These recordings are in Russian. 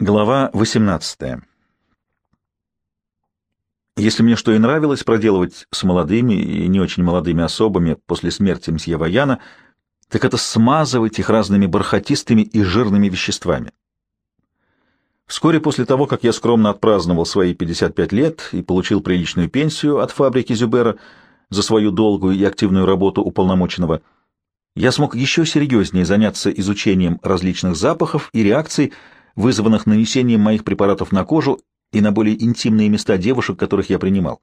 Глава 18. Если мне что и нравилось проделывать с молодыми и не очень молодыми особами после смерти мсье Ваяна, так это смазывать их разными бархатистыми и жирными веществами. Вскоре после того, как я скромно отпраздновал свои 55 лет и получил приличную пенсию от фабрики Зюбера за свою долгую и активную работу уполномоченного, я смог еще серьезнее заняться изучением различных запахов и реакций, вызванных нанесением моих препаратов на кожу и на более интимные места девушек, которых я принимал.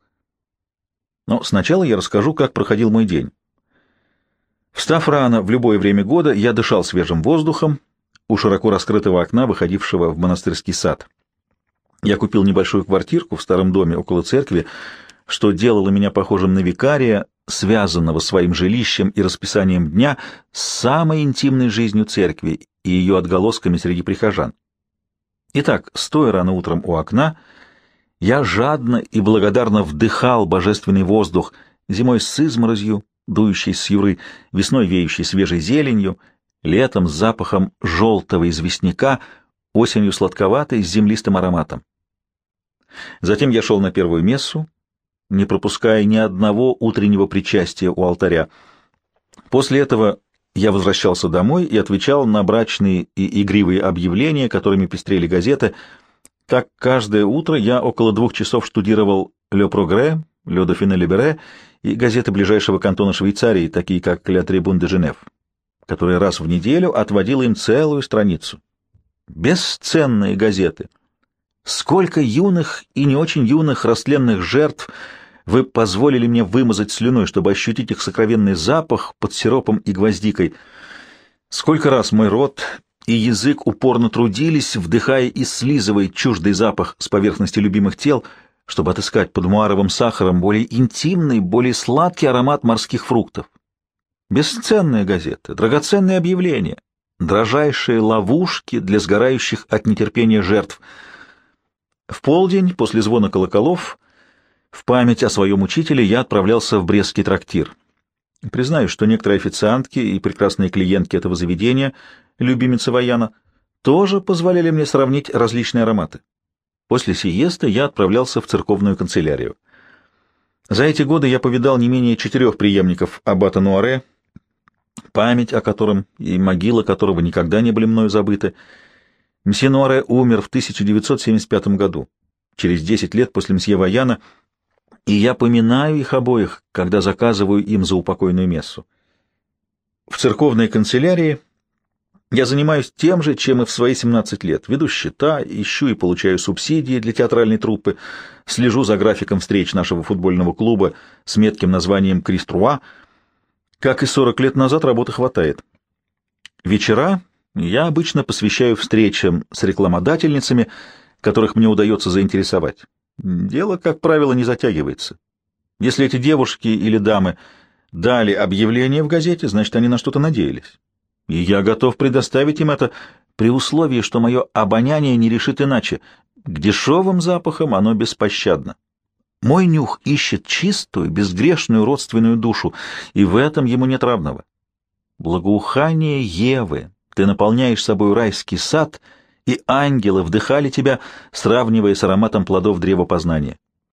Но сначала я расскажу, как проходил мой день. Встав рано в любое время года, я дышал свежим воздухом у широко раскрытого окна, выходившего в монастырский сад. Я купил небольшую квартирку в старом доме около церкви, что делало меня похожим на викария, связанного своим жилищем и расписанием дня с самой интимной жизнью церкви и ее отголосками среди прихожан. Итак, стоя рано утром у окна, я жадно и благодарно вдыхал божественный воздух, зимой с изморозью, дующей с юры, весной веющей свежей зеленью, летом с запахом желтого известняка, осенью сладковатой с землистым ароматом. Затем я шел на первую мессу, не пропуская ни одного утреннего причастия у алтаря. После этого я возвращался домой и отвечал на брачные и игривые объявления, которыми пестрели газеты. Так каждое утро я около двух часов штудировал «Ле Прогре», «Ле Дофине Либере» и газеты ближайшего кантона Швейцарии, такие как «Ля Трибун де Женев», которая раз в неделю отводила им целую страницу. Бесценные газеты. Сколько юных и не очень юных растленных жертв — вы позволили мне вымазать слюной, чтобы ощутить их сокровенный запах под сиропом и гвоздикой. Сколько раз мой рот и язык упорно трудились, вдыхая и слизывая чуждый запах с поверхности любимых тел, чтобы отыскать под муаровым сахаром более интимный, более сладкий аромат морских фруктов. Бесценные газеты, драгоценные объявления, дрожайшие ловушки для сгорающих от нетерпения жертв. В полдень, после звона колоколов, в память о своем учителе я отправлялся в Брестский трактир. Признаю, что некоторые официантки и прекрасные клиентки этого заведения, любимицы Ваяна, тоже позволяли мне сравнить различные ароматы. После сиесты я отправлялся в церковную канцелярию. За эти годы я повидал не менее четырех преемников аббата Нуаре, память о котором и могила которого никогда не были мною забыты. Мсье Нуаре умер в 1975 году, через десять лет после мсье Ваяна — и я поминаю их обоих, когда заказываю им за упокойную мессу. В церковной канцелярии я занимаюсь тем же, чем и в свои 17 лет. Веду счета, ищу и получаю субсидии для театральной труппы, слежу за графиком встреч нашего футбольного клуба с метким названием «Криструа». Как и 40 лет назад, работы хватает. Вечера я обычно посвящаю встречам с рекламодательницами, которых мне удается заинтересовать. Дело, как правило, не затягивается. Если эти девушки или дамы дали объявление в газете, значит, они на что-то надеялись. И я готов предоставить им это при условии, что мое обоняние не решит иначе. К дешевым запахам оно беспощадно. Мой нюх ищет чистую, безгрешную родственную душу, и в этом ему нет равного. Благоухание Евы, ты наполняешь собой райский сад — и ангелы вдыхали тебя, сравнивая с ароматом плодов древа познания.